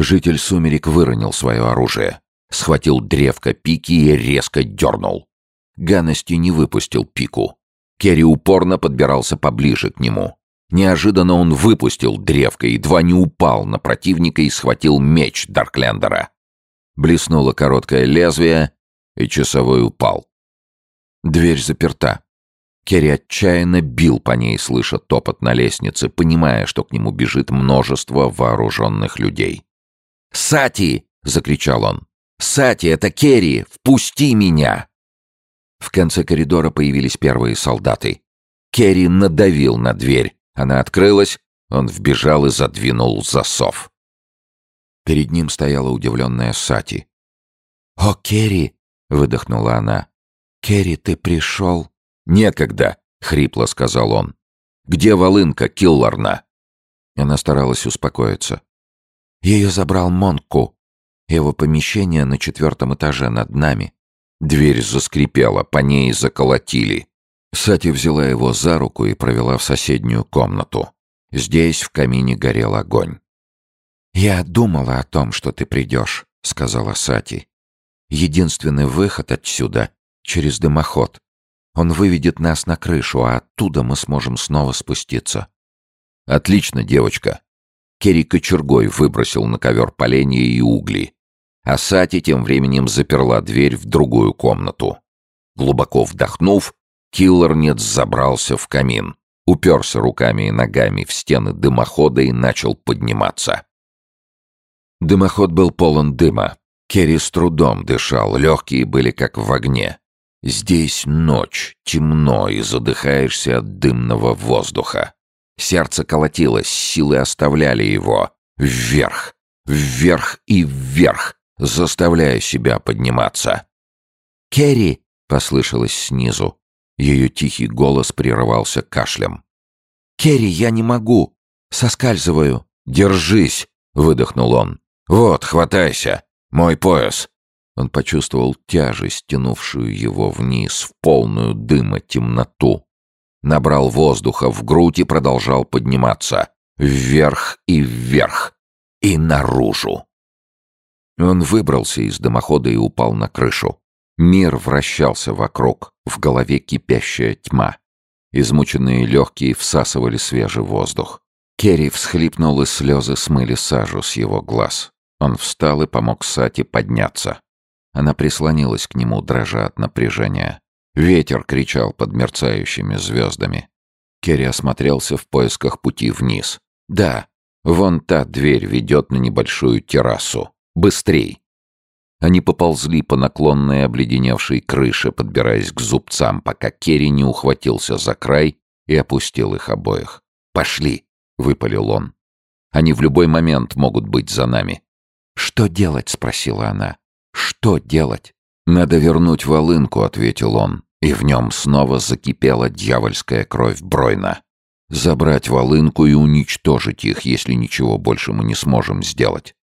Житель сумерек выронил свое оружие, схватил древко пики и резко дернул. Ганности не выпустил пику. Керри упорно подбирался поближе к нему. Неожиданно он выпустил древко, едва не упал на противника и схватил меч Дарклендера. Блеснуло короткое лезвие, и часовой упал. Дверь заперта. Керри отчаянно бил по ней, слыша топот на лестнице, понимая, что к нему бежит множество вооруженных людей. «Сати!» — закричал он. «Сати, это Керри! Впусти меня!» В конце коридора появились первые солдаты. Керри надавил на дверь. Она открылась, он вбежал и задвинул засов. Перед ним стояла удивленная Сати. «О, Керри!» — выдохнула она. «Керри, ты пришел?» «Некогда!» — хрипло сказал он. «Где волынка Килларна?» Она старалась успокоиться. Ее забрал Монку. Его помещение на четвертом этаже над нами. Дверь заскрипела, по ней заколотили. Сати взяла его за руку и провела в соседнюю комнату. Здесь в камине горел огонь. «Я думала о том, что ты придешь», — сказала Сати. «Единственный выход отсюда — через дымоход. Он выведет нас на крышу, а оттуда мы сможем снова спуститься». «Отлично, девочка». Керри кочергой выбросил на ковер поленья и угли. А Сати тем временем заперла дверь в другую комнату. Глубоко вдохнув, Киллернец забрался в камин, уперся руками и ногами в стены дымохода и начал подниматься. Дымоход был полон дыма. Керри с трудом дышал, легкие были как в огне. Здесь ночь, темно и задыхаешься от дымного воздуха. Сердце колотилось, силы оставляли его. Вверх, вверх и вверх, заставляя себя подниматься. «Керри!» — послышалось снизу. Ее тихий голос прерывался кашлем. «Керри, я не могу! Соскальзываю!» «Держись!» — выдохнул он. «Вот, хватайся! Мой пояс!» Он почувствовал тяжесть, тянувшую его вниз, в полную дыма темноту. Набрал воздуха в грудь и продолжал подниматься. Вверх и вверх. И наружу. Он выбрался из дымохода и упал на крышу. Мир вращался вокруг, в голове кипящая тьма. Измученные легкие всасывали свежий воздух. Керри всхлипнул, и слезы смыли сажу с его глаз. Он встал и помог Сати подняться. Она прислонилась к нему, дрожа от напряжения. Ветер кричал под мерцающими звездами. Керри осмотрелся в поисках пути вниз. «Да, вон та дверь ведет на небольшую террасу. Быстрей!» Они поползли по наклонной обледеневшей крыше, подбираясь к зубцам, пока Керри не ухватился за край и опустил их обоих. «Пошли!» — выпалил он. «Они в любой момент могут быть за нами». «Что делать?» — спросила она. «Что делать?» «Надо вернуть волынку», — ответил он, и в нем снова закипела дьявольская кровь Бройна. «Забрать волынку и уничтожить их, если ничего больше мы не сможем сделать.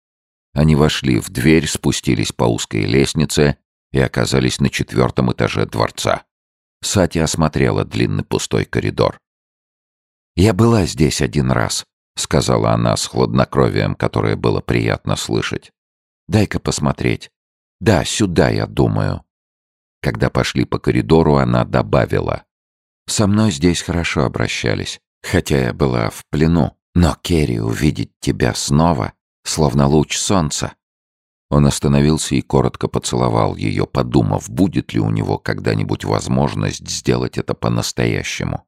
Они вошли в дверь, спустились по узкой лестнице и оказались на четвертом этаже дворца. Сати осмотрела длинный пустой коридор. «Я была здесь один раз», — сказала она с хладнокровием, которое было приятно слышать. «Дай-ка посмотреть. Да, сюда, я думаю». Когда пошли по коридору, она добавила. «Со мной здесь хорошо обращались, хотя я была в плену, но Керри увидеть тебя снова словно луч солнца. Он остановился и коротко поцеловал ее, подумав, будет ли у него когда-нибудь возможность сделать это по-настоящему.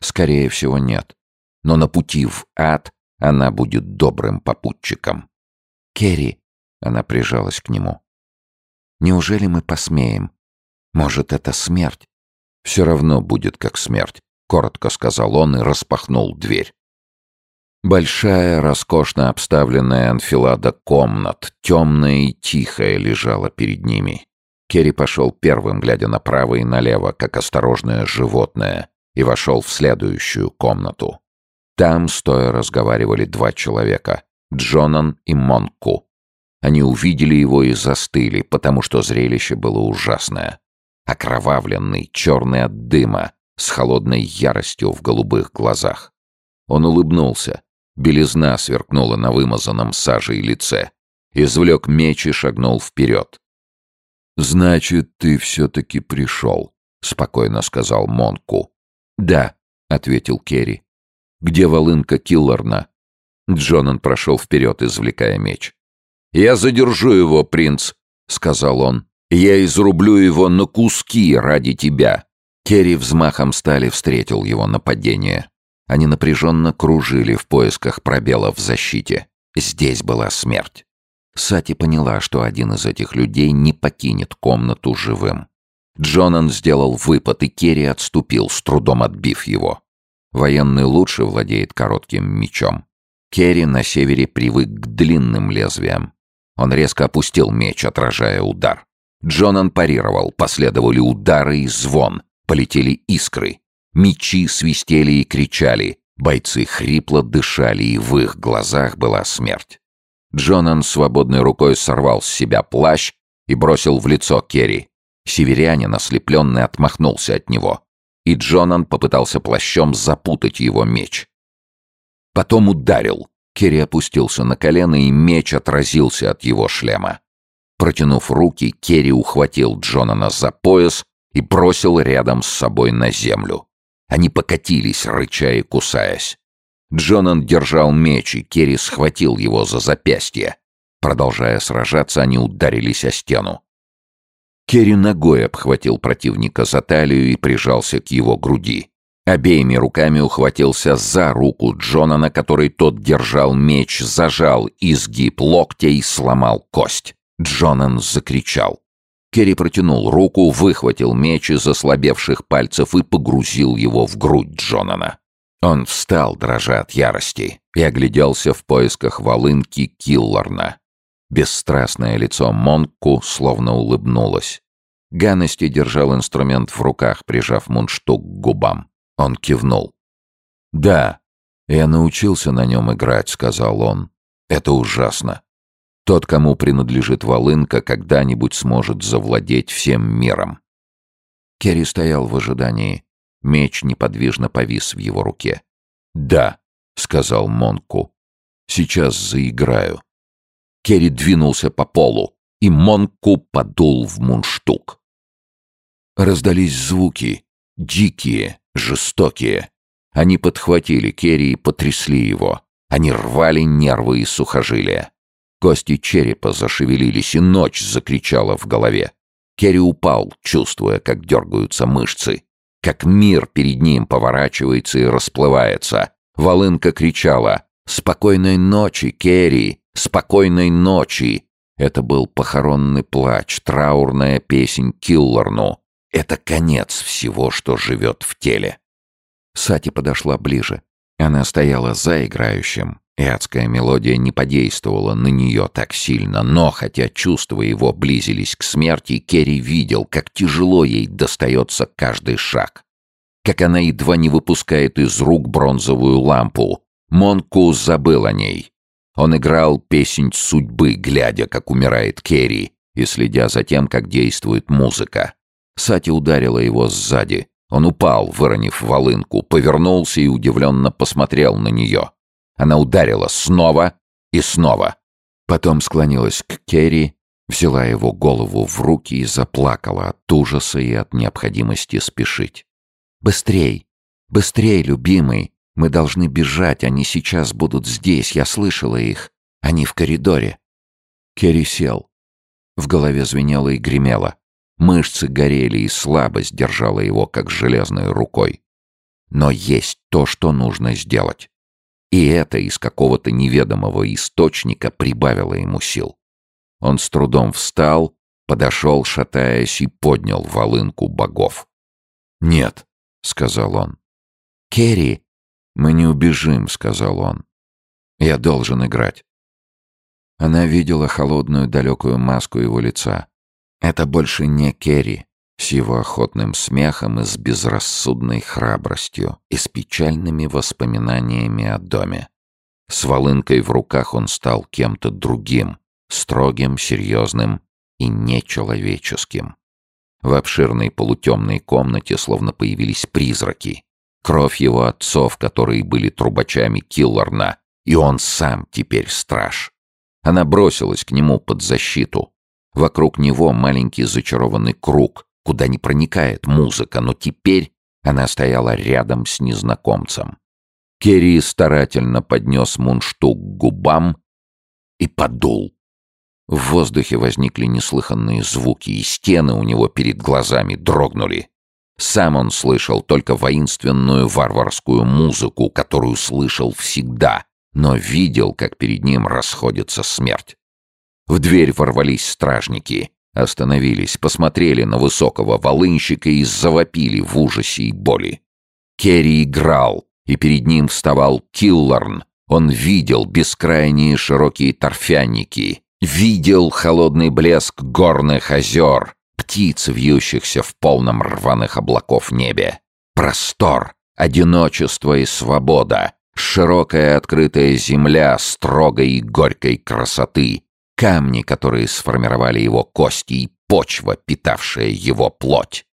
Скорее всего, нет. Но на пути в ад она будет добрым попутчиком. «Керри!» — она прижалась к нему. «Неужели мы посмеем? Может, это смерть?» «Все равно будет как смерть», — коротко сказал он и распахнул дверь. Большая, роскошно обставленная анфилада комнат, темная и тихая, лежала перед ними. Керри пошел первым, глядя направо и налево, как осторожное животное, и вошел в следующую комнату. Там, стоя, разговаривали два человека — Джонан и Монку. Они увидели его и застыли, потому что зрелище было ужасное. Окровавленный, черный от дыма, с холодной яростью в голубых глазах. Он улыбнулся, Белизна сверкнула на вымазанном сажей лице. извлек меч и шагнул вперед. «Значит, ты все-таки пришел», — спокойно сказал Монку. «Да», — ответил Керри. «Где волынка Киллорна?» Джонан прошел вперед, извлекая меч. «Я задержу его, принц», — сказал он. «Я изрублю его на куски ради тебя». Керри взмахом стали встретил его нападение. Они напряженно кружили в поисках пробелов в защите. Здесь была смерть. Сати поняла, что один из этих людей не покинет комнату живым. Джонан сделал выпад, и Керри отступил, с трудом отбив его. Военный лучше владеет коротким мечом. Керри на севере привык к длинным лезвиям. Он резко опустил меч, отражая удар. Джонан парировал, последовали удары и звон, полетели искры. Мечи свистели и кричали, бойцы хрипло дышали, и в их глазах была смерть. Джонан свободной рукой сорвал с себя плащ и бросил в лицо Керри. Северянин, ослепленный, отмахнулся от него. И Джонан попытался плащом запутать его меч. Потом ударил. Керри опустился на колено, и меч отразился от его шлема. Протянув руки, Керри ухватил Джонана за пояс и бросил рядом с собой на землю. Они покатились, рыча и кусаясь. Джонан держал меч, и Керри схватил его за запястье. Продолжая сражаться, они ударились о стену. Керри ногой обхватил противника за талию и прижался к его груди. Обеими руками ухватился за руку Джонана, который тот держал меч, зажал изгиб локтя и сломал кость. Джонан закричал. Керри протянул руку, выхватил меч из ослабевших пальцев и погрузил его в грудь Джонана. Он встал, дрожа от ярости, и огляделся в поисках волынки Киллорна. Бесстрастное лицо Монку словно улыбнулось. Ганнести держал инструмент в руках, прижав мундштук к губам. Он кивнул. «Да, я научился на нем играть», — сказал он. «Это ужасно. Тот, кому принадлежит волынка, когда-нибудь сможет завладеть всем миром». Керри стоял в ожидании. Меч неподвижно повис в его руке. «Да», — сказал Монку. «Сейчас заиграю». Керри двинулся по полу, и Монку подул в мундштук. Раздались звуки, дикие, жестокие. Они подхватили Керри и потрясли его. Они рвали нервы и сухожилия. Кости черепа зашевелились, и ночь закричала в голове. Керри упал, чувствуя, как дергаются мышцы, как мир перед ним поворачивается и расплывается. Волынка кричала «Спокойной ночи, Керри! Спокойной ночи!» Это был похоронный плач, траурная песнь Киллорну. Это конец всего, что живет в теле. Сати подошла ближе. Она стояла за играющим, и адская мелодия не подействовала на нее так сильно, но, хотя чувства его близились к смерти, Керри видел, как тяжело ей достается каждый шаг. Как она едва не выпускает из рук бронзовую лампу. Монку забыл о ней. Он играл песнь судьбы, глядя, как умирает Керри, и следя за тем, как действует музыка. Сати ударила его сзади. Он упал, выронив волынку, повернулся и удивленно посмотрел на нее. Она ударила снова и снова. Потом склонилась к Керри, взяла его голову в руки и заплакала от ужаса и от необходимости спешить. «Быстрей! Быстрей, любимый! Мы должны бежать, они сейчас будут здесь, я слышала их. Они в коридоре». Керри сел. В голове звенело и гремело. Мышцы горели, и слабость держала его, как железной рукой. Но есть то, что нужно сделать. И это из какого-то неведомого источника прибавило ему сил. Он с трудом встал, подошел, шатаясь, и поднял волынку богов. «Нет», — сказал он. «Керри!» «Мы не убежим», — сказал он. «Я должен играть». Она видела холодную далекую маску его лица. Это больше не Керри, с его охотным смехом и с безрассудной храбростью, и с печальными воспоминаниями о доме. С волынкой в руках он стал кем-то другим, строгим, серьезным и нечеловеческим. В обширной полутемной комнате словно появились призраки. Кровь его отцов, которые были трубачами Киллорна, и он сам теперь страж. Она бросилась к нему под защиту. Вокруг него маленький зачарованный круг, куда не проникает музыка, но теперь она стояла рядом с незнакомцем. Керри старательно поднес мундштук к губам и подул. В воздухе возникли неслыханные звуки, и стены у него перед глазами дрогнули. Сам он слышал только воинственную варварскую музыку, которую слышал всегда, но видел, как перед ним расходится смерть. В дверь ворвались стражники, остановились, посмотрели на высокого волынщика и завопили в ужасе и боли. Керри играл, и перед ним вставал Киллорн. Он видел бескрайние широкие торфяники, видел холодный блеск горных озер, птиц, вьющихся в полном рваных облаков небе. Простор, одиночество и свобода, широкая открытая земля строгой и горькой красоты, камни, которые сформировали его кости и почва, питавшая его плоть.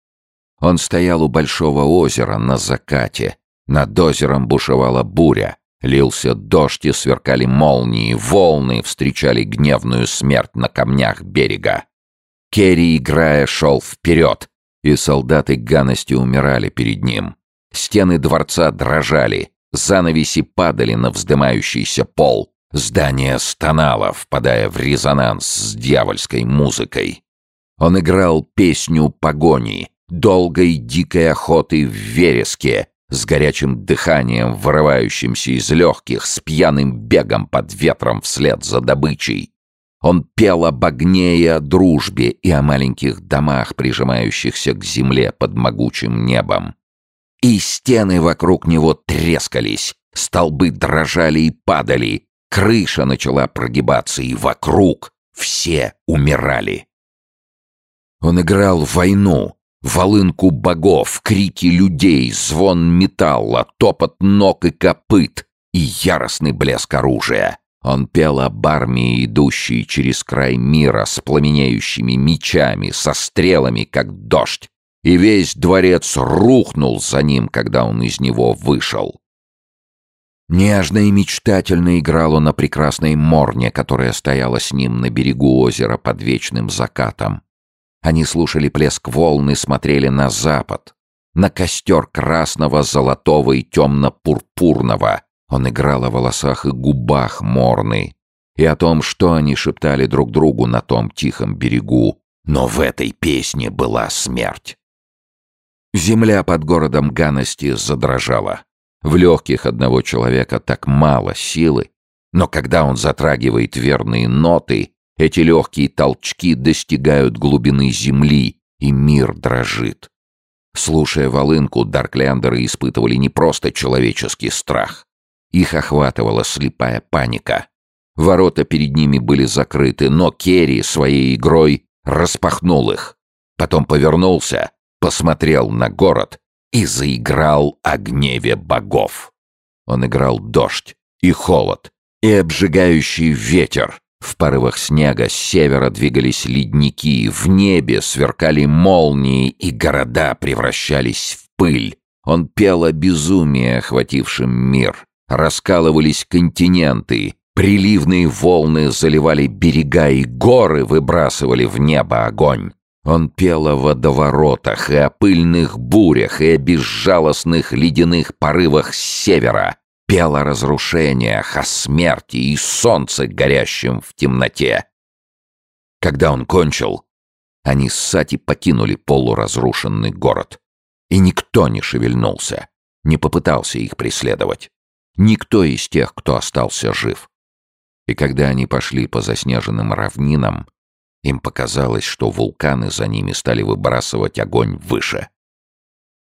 Он стоял у большого озера на закате. Над озером бушевала буря. Лился дождь и сверкали молнии, волны встречали гневную смерть на камнях берега. Керри, играя, шел вперед, и солдаты ганости умирали перед ним. Стены дворца дрожали, занавеси падали на вздымающийся пол, здание стонало, впадая в резонанс с дьявольской музыкой. Он играл песню погони, долгой дикой охоты в вереске, с горячим дыханием, вырывающимся из легких, с пьяным бегом под ветром вслед за добычей. Он пел об огне и о дружбе, и о маленьких домах, прижимающихся к земле под могучим небом. И стены вокруг него трескались, столбы дрожали и падали, крыша начала прогибаться, и вокруг все умирали. Он играл в войну, волынку богов, крики людей, звон металла, топот ног и копыт и яростный блеск оружия. Он пел об армии, идущей через край мира с пламенеющими мечами, со стрелами, как дождь, и весь дворец рухнул за ним, когда он из него вышел. Нежно и мечтательно играл он на прекрасной морне, которая стояла с ним на берегу озера под вечным закатом. Они слушали плеск волн и смотрели на запад, на костер красного, золотого и темно-пурпурного. Он играл о волосах и губах Морны и о том, что они шептали друг другу на том тихом берегу. Но в этой песне была смерть. Земля под городом Ганости задрожала. В легких одного человека так мало силы, но когда он затрагивает верные ноты, эти легкие толчки достигают глубины земли, и мир дрожит. Слушая волынку, Дарклендеры испытывали не просто человеческий страх. Их охватывала слепая паника. Ворота перед ними были закрыты, но Керри своей игрой распахнул их. Потом повернулся, посмотрел на город и заиграл о гневе богов. Он играл дождь и холод и обжигающий ветер, в порывах снега с севера двигались ледники, в небе сверкали молнии, и города превращались в пыль. Он пел о безумии, охватившем мир. Раскалывались континенты, приливные волны заливали берега, и горы выбрасывали в небо огонь. Он пел о водоворотах и о пыльных бурях и о безжалостных ледяных порывах с севера, пел о разрушениях, о смерти и солнце, горящем в темноте. Когда он кончил, они с Сати покинули полуразрушенный город. И никто не шевельнулся, не попытался их преследовать. Никто из тех, кто остался жив. И когда они пошли по заснеженным равнинам, им показалось, что вулканы за ними стали выбрасывать огонь выше.